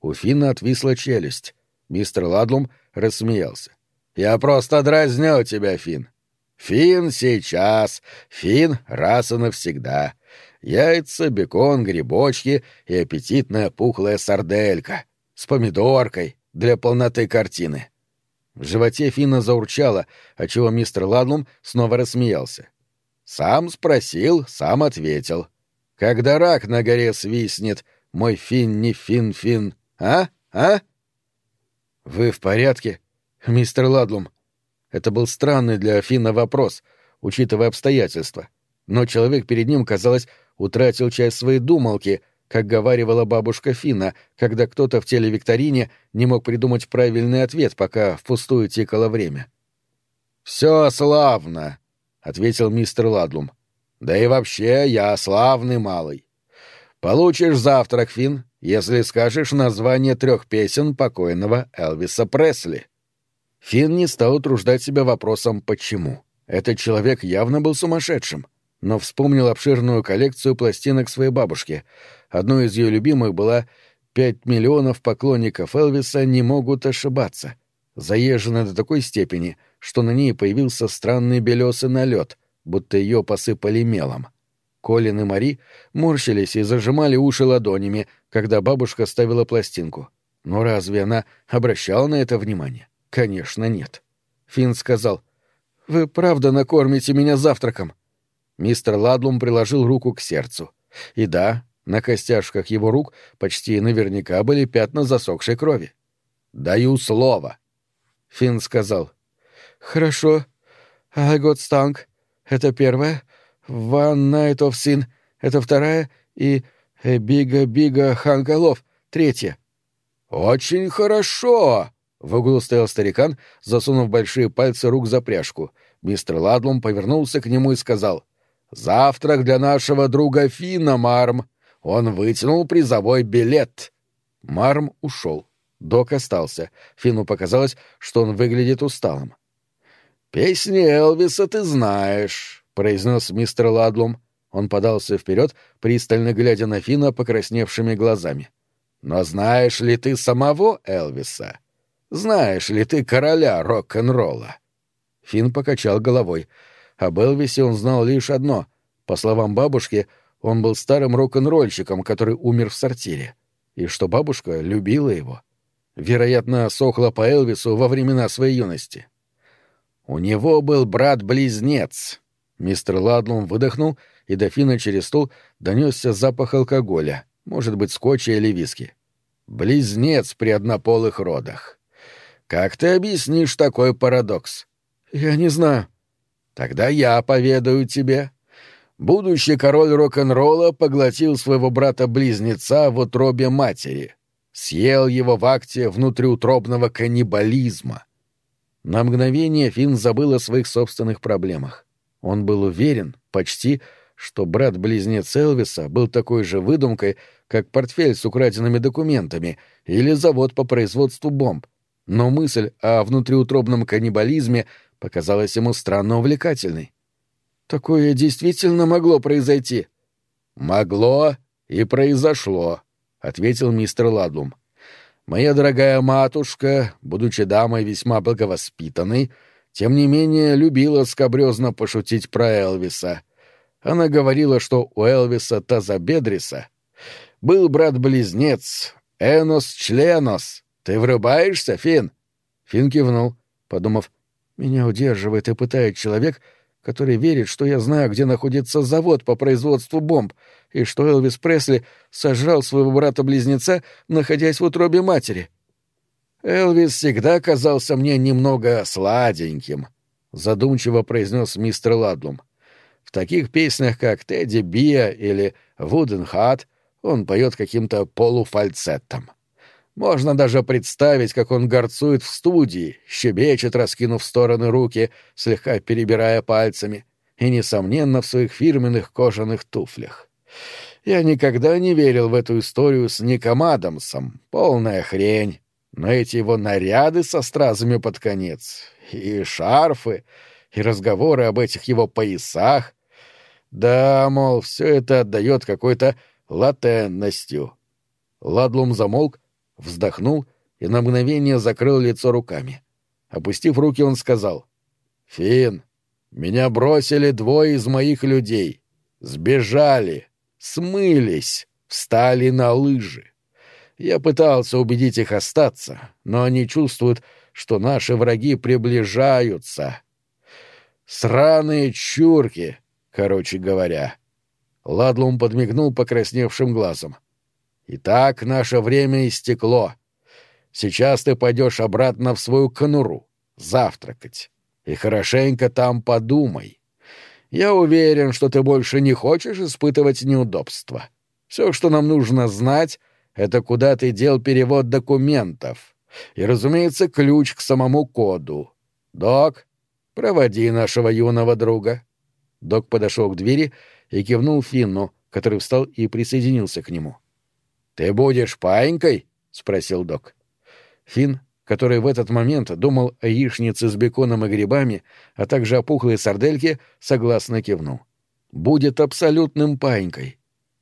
У Финна отвисла челюсть. Мистер Ладлум рассмеялся. «Я просто дразню тебя, Финн. Фин сейчас, фин раз и навсегда. Яйца, бекон, грибочки и аппетитная пухлая сарделька с помидоркой для полноты картины. В животе Фина заурчало, отчего мистер Ладлум снова рассмеялся. Сам спросил, сам ответил. Когда рак на горе свистнет, мой фин не фин-фин, а? А? Вы в порядке, мистер Ладлум? Это был странный для Афина вопрос, учитывая обстоятельства. Но человек перед ним, казалось, утратил часть своей думалки, как говаривала бабушка Фина, когда кто-то в телевикторине не мог придумать правильный ответ, пока впустую тикало время. «Все славно», — ответил мистер Ладлум. «Да и вообще я славный малый. Получишь завтрак, Фин, если скажешь название трех песен покойного Элвиса Пресли». Финн не стал утруждать себя вопросом «почему?». Этот человек явно был сумасшедшим, но вспомнил обширную коллекцию пластинок своей бабушки. Одной из ее любимых была «Пять миллионов поклонников Элвиса не могут ошибаться», заезжена до такой степени, что на ней появился странный белесый налет, будто ее посыпали мелом. Колин и Мари морщились и зажимали уши ладонями, когда бабушка ставила пластинку. Но разве она обращала на это внимание? Конечно, нет. Финн сказал, «Вы правда накормите меня завтраком?» Мистер Ладлум приложил руку к сердцу. И да, на костяшках его рук почти наверняка были пятна засохшей крови. «Даю слово!» Финн сказал, «Хорошо. I got. Это первая. One night of sin. Это вторая. И бига-бига хангалов. Третья». «Очень хорошо!» В углу стоял старикан, засунув большие пальцы рук за пряжку. Мистер Ладлум повернулся к нему и сказал «Завтрак для нашего друга Фина, Марм!» Он вытянул призовой билет. Марм ушел. Док остался. Фину показалось, что он выглядит усталым. «Песни Элвиса ты знаешь», — произнес мистер Ладлум. Он подался вперед, пристально глядя на Фина покрасневшими глазами. «Но знаешь ли ты самого Элвиса?» Знаешь ли ты короля рок-н-ролла?» Финн покачал головой. Об Элвисе он знал лишь одно. По словам бабушки, он был старым рок-н-ролльщиком, который умер в сортире. И что бабушка любила его. Вероятно, сохла по Элвису во времена своей юности. У него был брат-близнец. Мистер Ладлум выдохнул, и до Фина через стол донесся запах алкоголя, может быть, скотча или виски. Близнец при однополых родах. Как ты объяснишь такой парадокс? Я не знаю. Тогда я поведаю тебе. Будущий король рок-н-ролла поглотил своего брата-близнеца в утробе матери. Съел его в акте внутриутробного каннибализма. На мгновение Финн забыл о своих собственных проблемах. Он был уверен, почти, что брат-близнец Элвиса был такой же выдумкой, как портфель с украденными документами или завод по производству бомб — но мысль о внутриутробном каннибализме показалась ему странно увлекательной. «Такое действительно могло произойти?» «Могло и произошло», — ответил мистер Ладлум. «Моя дорогая матушка, будучи дамой весьма благовоспитанной, тем не менее любила скобрезно пошутить про Элвиса. Она говорила, что у Элвиса Тазабедриса был брат-близнец Энос Членос, «Ты врубаешься, Фин? Фин кивнул, подумав, «Меня удерживает и пытает человек, который верит, что я знаю, где находится завод по производству бомб, и что Элвис Пресли сожрал своего брата-близнеца, находясь в утробе матери». «Элвис всегда казался мне немного сладеньким», — задумчиво произнес мистер Ладлум. «В таких песнях, как «Тедди Биа» или «Вуден Хат» он поет каким-то полуфальцетом. Можно даже представить, как он горцует в студии, щебечет, раскинув в стороны руки, слегка перебирая пальцами, и, несомненно, в своих фирменных кожаных туфлях. Я никогда не верил в эту историю с Ником Адамсом. Полная хрень. Но эти его наряды со стразами под конец, и шарфы, и разговоры об этих его поясах. Да, мол, все это отдает какой-то латенностью. Ладлум замолк, вздохнул и на мгновение закрыл лицо руками. Опустив руки, он сказал. «Фин, меня бросили двое из моих людей. Сбежали, смылись, встали на лыжи. Я пытался убедить их остаться, но они чувствуют, что наши враги приближаются. Сраные чурки, короче говоря. Ладлум подмигнул покрасневшим глазом. Итак, наше время истекло. Сейчас ты пойдешь обратно в свою конуру, завтракать. И хорошенько там подумай. Я уверен, что ты больше не хочешь испытывать неудобства. Все, что нам нужно знать, это куда ты дел перевод документов. И, разумеется, ключ к самому коду. Док, проводи нашего юного друга. Док подошел к двери и кивнул Финну, который встал и присоединился к нему. «Ты будешь паинькой?» — спросил док. Финн, который в этот момент думал о яичнице с беконом и грибами, а также о пухлой сардельке, согласно кивнул. «Будет абсолютным паинькой.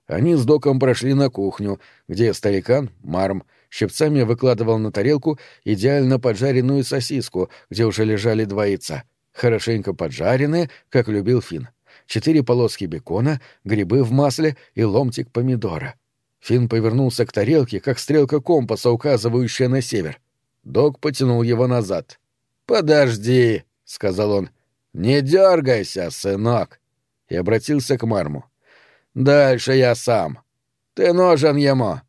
Они с доком прошли на кухню, где старикан, Марм, щипцами выкладывал на тарелку идеально поджаренную сосиску, где уже лежали два яйца, хорошенько поджаренные, как любил Фин. Четыре полоски бекона, грибы в масле и ломтик помидора. Фин повернулся к тарелке, как стрелка компаса, указывающая на север. Док потянул его назад. «Подожди», — сказал он. «Не дергайся, сынок», и обратился к Марму. Дальше я сам. Ты нужен ему.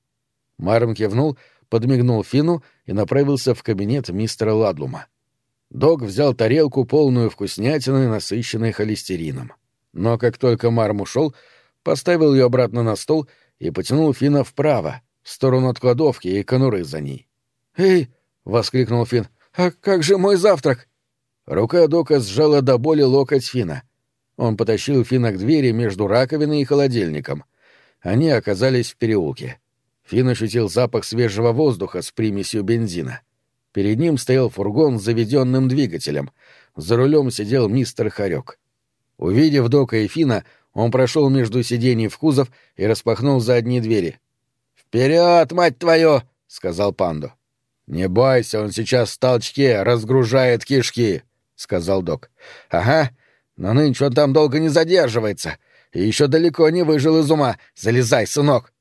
Марм кивнул, подмигнул Фину и направился в кабинет мистера Ладлума. Дог взял тарелку, полную вкуснятины, насыщенной холестерином. Но как только Марм ушел, поставил ее обратно на стол и потянул Фина вправо, в сторону от кладовки и конуры за ней. «Эй!» — воскликнул Фин. «А как же мой завтрак?» Рука Дока сжала до боли локоть Фина. Он потащил Фина к двери между раковиной и холодильником. Они оказались в переулке. Фин ощутил запах свежего воздуха с примесью бензина. Перед ним стоял фургон с заведенным двигателем. За рулем сидел мистер Харек. Увидев Дока и Фина, он прошел между сидений в кузов и распахнул задние двери. «Вперед, мать твою!» — сказал Панду. «Не бойся, он сейчас в толчке разгружает кишки», — сказал док. «Ага, но нынче он там долго не задерживается. И еще далеко не выжил из ума. Залезай, сынок!»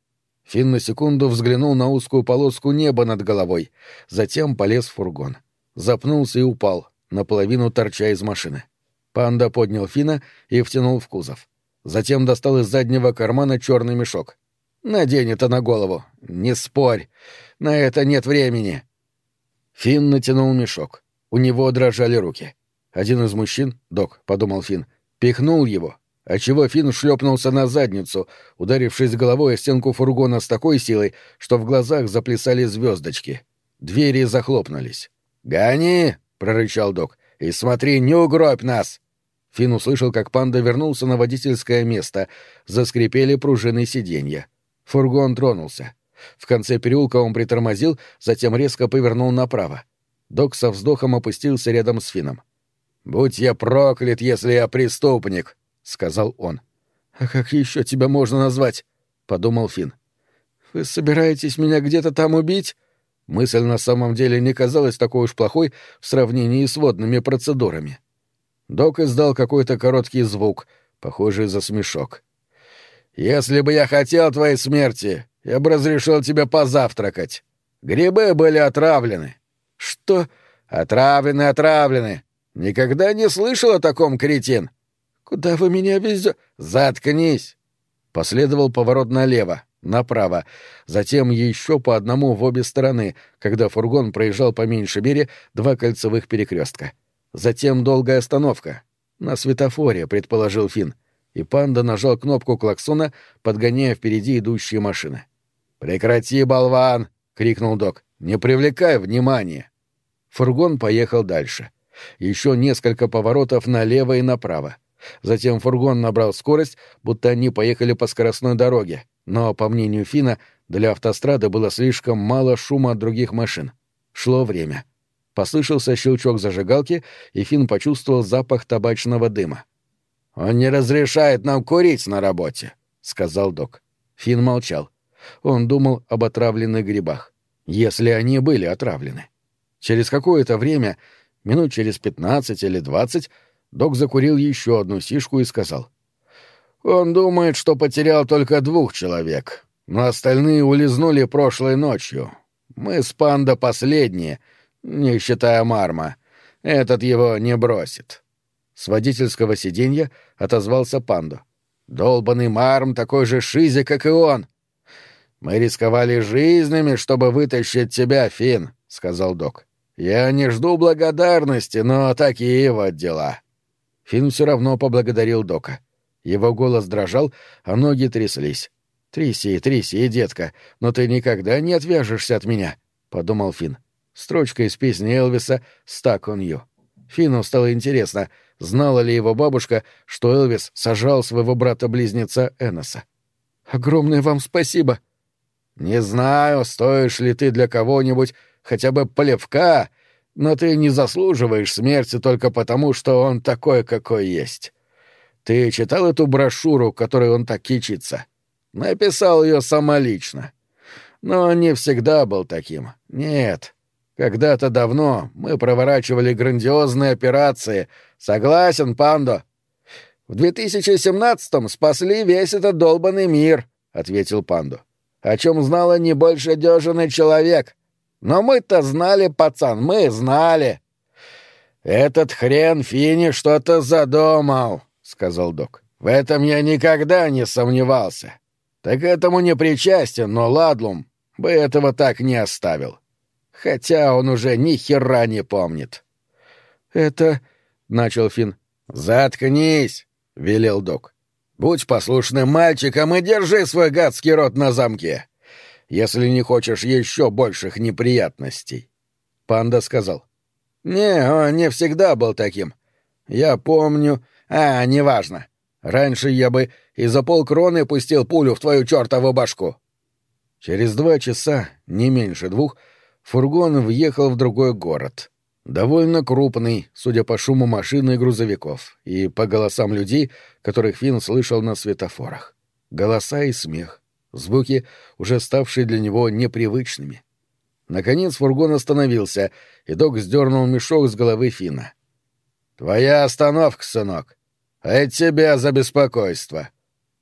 Финн на секунду взглянул на узкую полоску неба над головой. Затем полез в фургон. Запнулся и упал, наполовину торча из машины. Панда поднял Фина и втянул в кузов. Затем достал из заднего кармана черный мешок. «Надень это на голову. Не спорь. На это нет времени». Финн натянул мешок. У него дрожали руки. Один из мужчин, док, подумал Фин, пихнул его, отчего Фин шлепнулся на задницу, ударившись головой о стенку фургона с такой силой, что в глазах заплясали звездочки. Двери захлопнулись. «Гони!» — прорычал док. «И смотри, не угробь нас!» Фин услышал, как панда вернулся на водительское место. Заскрипели пружины сиденья. Фургон тронулся. В конце переулка он притормозил, затем резко повернул направо. Док со вздохом опустился рядом с Фином. «Будь я проклят, если я преступник», — сказал он. «А как еще тебя можно назвать?» — подумал Финн. «Вы собираетесь меня где-то там убить?» Мысль на самом деле не казалась такой уж плохой в сравнении с водными процедурами. Док издал какой-то короткий звук, похожий за смешок. «Если бы я хотел твоей смерти, я бы разрешил тебе позавтракать. Грибы были отравлены». «Что?» «Отравлены, отравлены. Никогда не слышал о таком, кретин. Куда вы меня везете? Заткнись. Последовал поворот налево, направо, затем еще по одному в обе стороны, когда фургон проезжал по меньшей мере два кольцевых перекрестка. Затем долгая остановка. На светофоре, предположил Фин, и панда нажал кнопку клаксона, подгоняя впереди идущие машины. «Прекрати, болван!» — крикнул док. «Не привлекай внимания!» Фургон поехал дальше. Еще несколько поворотов налево и направо. Затем фургон набрал скорость, будто они поехали по скоростной дороге, но, по мнению Фина, для автострады было слишком мало шума от других машин. Шло время. Послышался щелчок зажигалки, и Фин почувствовал запах табачного дыма. «Он не разрешает нам курить на работе», — сказал док. Финн молчал. Он думал об отравленных грибах, если они были отравлены. Через какое-то время, минут через пятнадцать или двадцать, док закурил еще одну сишку и сказал. «Он думает, что потерял только двух человек, но остальные улизнули прошлой ночью. Мы с Панда последние, не считая Марма. Этот его не бросит». С водительского сиденья отозвался Пандо. «Долбанный Марм такой же шизи, как и он!» «Мы рисковали жизнями, чтобы вытащить тебя, Фин, сказал док. «Я не жду благодарности, но такие вот дела». Фин все равно поблагодарил дока. Его голос дрожал, а ноги тряслись. «Тряси, тряси, детка, но ты никогда не отвяжешься от меня», — подумал Фин. Строчка из песни Элвиса «Stuck on you». Фину стало интересно, знала ли его бабушка, что Элвис сажал своего брата-близнеца Эноса. «Огромное вам спасибо!» «Не знаю, стоишь ли ты для кого-нибудь хотя бы полевка, но ты не заслуживаешь смерти только потому, что он такой, какой есть. Ты читал эту брошюру, которой он так кичится? Написал ее самолично. Но он не всегда был таким. Нет. Когда-то давно мы проворачивали грандиозные операции. Согласен, Пандо? В 2017-м спасли весь этот долбанный мир, — ответил Пандо. О чем знало не больше дюжины человек. Но мы-то знали, пацан, мы знали. Этот хрен Фини что-то задумал, — сказал док. В этом я никогда не сомневался. Так этому не причастен, но Ладлум бы этого так не оставил. — хотя он уже ни хера не помнит. «Это...» — начал Фин. «Заткнись!» — велел док. «Будь послушным мальчиком и держи свой гадский рот на замке, если не хочешь еще больших неприятностей». Панда сказал. «Не, он не всегда был таким. Я помню... А, неважно. Раньше я бы и за полкроны пустил пулю в твою чертову башку». Через два часа, не меньше двух, — фургон въехал в другой город. Довольно крупный, судя по шуму машин и грузовиков, и по голосам людей, которых Финн слышал на светофорах. Голоса и смех. Звуки, уже ставшие для него непривычными. Наконец фургон остановился, и док сдернул мешок с головы Фина. «Твоя остановка, сынок. А это тебя за беспокойство».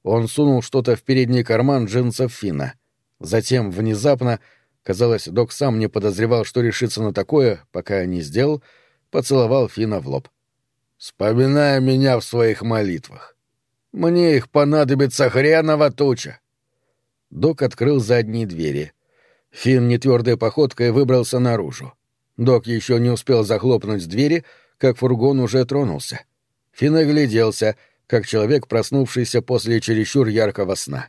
Он сунул что-то в передний карман джинсов Фина. Затем, внезапно, Казалось, док сам не подозревал, что решится на такое, пока не сделал, поцеловал Фина в лоб. «Вспоминай меня в своих молитвах. Мне их понадобится хренова туча». Док открыл задние двери. Фин нетвердой походкой выбрался наружу. Док еще не успел захлопнуть двери, как фургон уже тронулся. Фин огляделся, как человек, проснувшийся после чересчур яркого сна.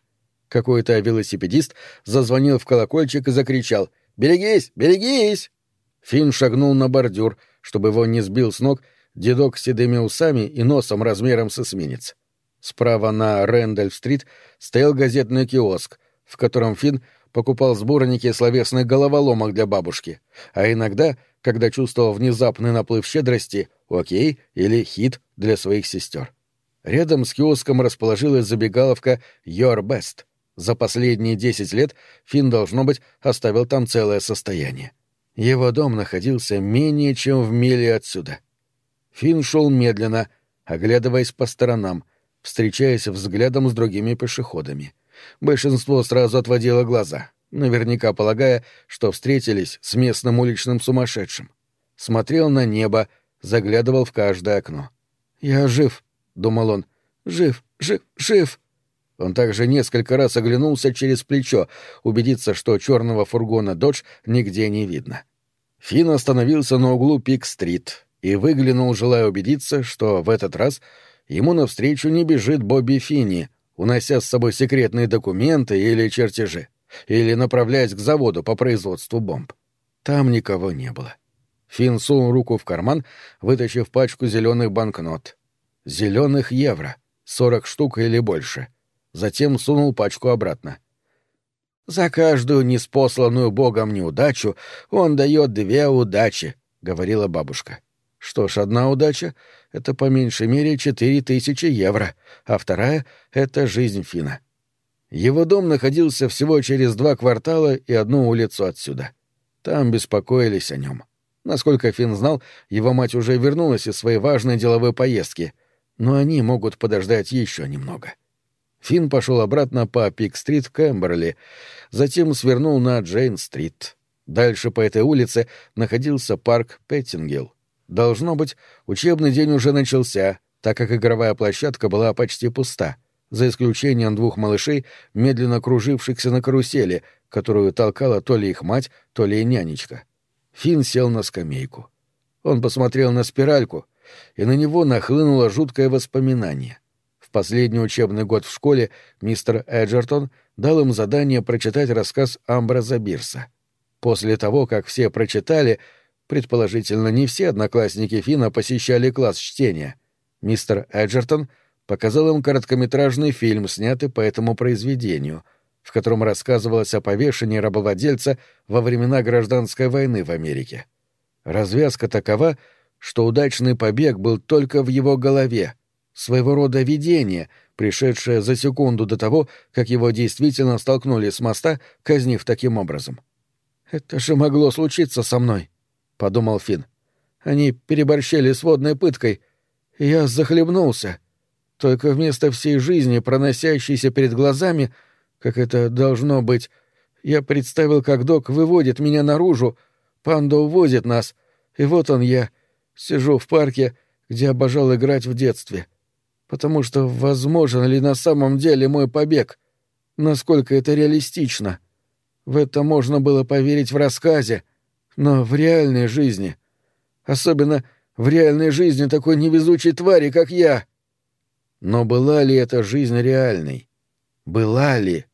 Какой-то велосипедист зазвонил в колокольчик и закричал «Берегись! Берегись!». Финн шагнул на бордюр, чтобы его не сбил с ног дедок с седыми усами и носом размером с эсминец. Справа на Рэндальф-стрит стоял газетный киоск, в котором Финн покупал сборники словесных головоломок для бабушки, а иногда, когда чувствовал внезапный наплыв щедрости, окей или хит для своих сестер. Рядом с киоском расположилась забегаловка «Your Best», за последние десять лет Финн, должно быть, оставил там целое состояние. Его дом находился менее чем в миле отсюда. Финн шел медленно, оглядываясь по сторонам, встречаясь взглядом с другими пешеходами. Большинство сразу отводило глаза, наверняка полагая, что встретились с местным уличным сумасшедшим. Смотрел на небо, заглядывал в каждое окно. «Я жив», — думал он. «Жив, жив, жив!» Он также несколько раз оглянулся через плечо, убедиться, что черного фургона «Додж» нигде не видно. Финн остановился на углу Пик-стрит и выглянул, желая убедиться, что в этот раз ему навстречу не бежит Бобби Финни, унося с собой секретные документы или чертежи, или направляясь к заводу по производству бомб. Там никого не было. Финн сунул руку в карман, вытащив пачку зеленых банкнот. Зеленых евро. Сорок штук или больше — затем сунул пачку обратно. «За каждую неспосланную Богом неудачу он дает две удачи», — говорила бабушка. Что ж, одна удача — это по меньшей мере четыре тысячи евро, а вторая — это жизнь Фина. Его дом находился всего через два квартала и одну улицу отсюда. Там беспокоились о нем. Насколько Фин знал, его мать уже вернулась из своей важной деловой поездки, но они могут подождать еще немного. Фин пошел обратно по Пик-стрит в Кэмберли, затем свернул на Джейн-стрит. Дальше по этой улице находился парк Петтингелл. Должно быть, учебный день уже начался, так как игровая площадка была почти пуста, за исключением двух малышей, медленно кружившихся на карусели, которую толкала то ли их мать, то ли нянечка. Финн сел на скамейку. Он посмотрел на спиральку, и на него нахлынуло жуткое воспоминание. Последний учебный год в школе мистер Эджертон дал им задание прочитать рассказ Амбраза Бирса. После того, как все прочитали, Предположительно, не все одноклассники Фина посещали класс чтения. Мистер Эджертон показал им короткометражный фильм, снятый по этому произведению, в котором рассказывалось о повешении рабовладельца во времена гражданской войны в Америке. Развязка такова, что удачный побег был только в его голове, своего рода видение, пришедшее за секунду до того, как его действительно столкнули с моста, казнив таким образом. «Это же могло случиться со мной», — подумал Финн. Они переборщили с водной пыткой, я захлебнулся. Только вместо всей жизни, проносящейся перед глазами, как это должно быть, я представил, как док выводит меня наружу, панда увозит нас, и вот он я, сижу в парке, где обожал играть в детстве. Потому что возможен ли на самом деле мой побег? Насколько это реалистично? В это можно было поверить в рассказе — но в реальной жизни, особенно в реальной жизни такой невезучей твари, как я... Но была ли эта жизнь реальной? Была ли?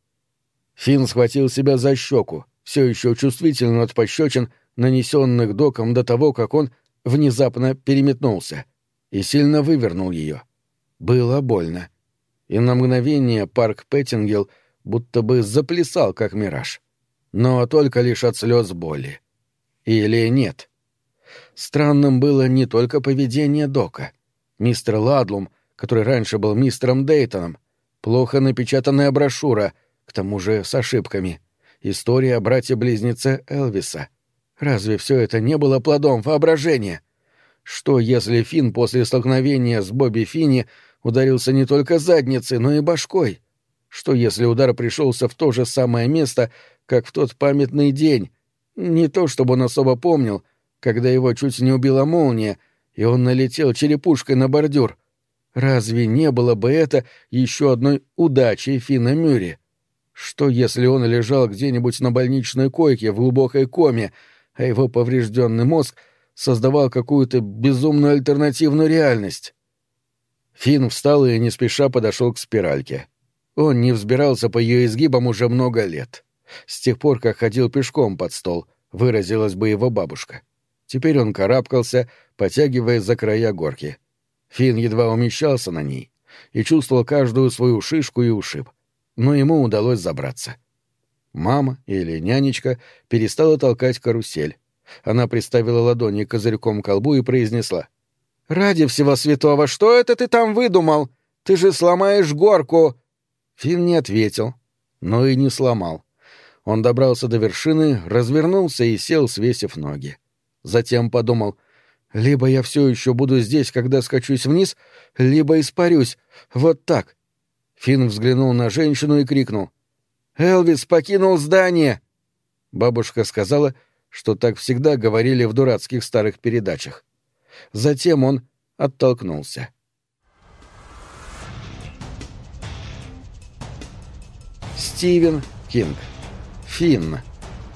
Финн схватил себя за щеку, все еще чувствительно от пощечин, нанесенных доком до того, как он внезапно переметнулся, и сильно вывернул ее. Было больно. И на мгновение парк Петтингел будто бы заплясал, как мираж. Но только лишь от слез боли. Или нет? Странным было не только поведение Дока. Мистер Ладлум, который раньше был мистером Дейтоном, плохо напечатанная брошюра, к тому же с ошибками. История о брате-близнеце Элвиса. Разве все это не было плодом воображения? Что, если Финн после столкновения с Бобби Финни ударился не только задницей, но и башкой? Что, если удар пришелся в то же самое место, как в тот памятный день, не то чтобы он особо помнил, когда его чуть не убила молния, и он налетел черепушкой на бордюр. Разве не было бы это еще одной удачей Фина Мюри? Что, если он лежал где-нибудь на больничной койке в глубокой коме, а его поврежденный мозг создавал какую-то безумную альтернативную реальность? Фин встал и не спеша подошел к спиральке. Он не взбирался по ее изгибам уже много лет. С тех пор, как ходил пешком под стол, выразилась бы его бабушка. Теперь он карабкался, потягивая за края горки. Фин едва умещался на ней и чувствовал каждую свою шишку и ушиб, но ему удалось забраться. Мама или нянечка перестала толкать карусель. Она приставила ладони козырьком к колбу и произнесла. «Ради всего святого, что это ты там выдумал? Ты же сломаешь горку!» Фин не ответил, но и не сломал. Он добрался до вершины, развернулся и сел, свесив ноги. Затем подумал, либо я все еще буду здесь, когда скачусь вниз, либо испарюсь. Вот так. Финн взглянул на женщину и крикнул. «Элвис покинул здание!» Бабушка сказала, что так всегда говорили в дурацких старых передачах. Затем он оттолкнулся. Стивен Кинг Финн.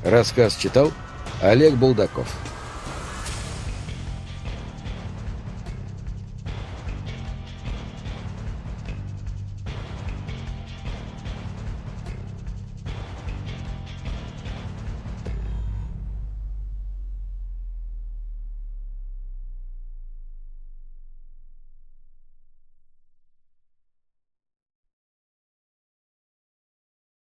Рассказ читал Олег Булдаков.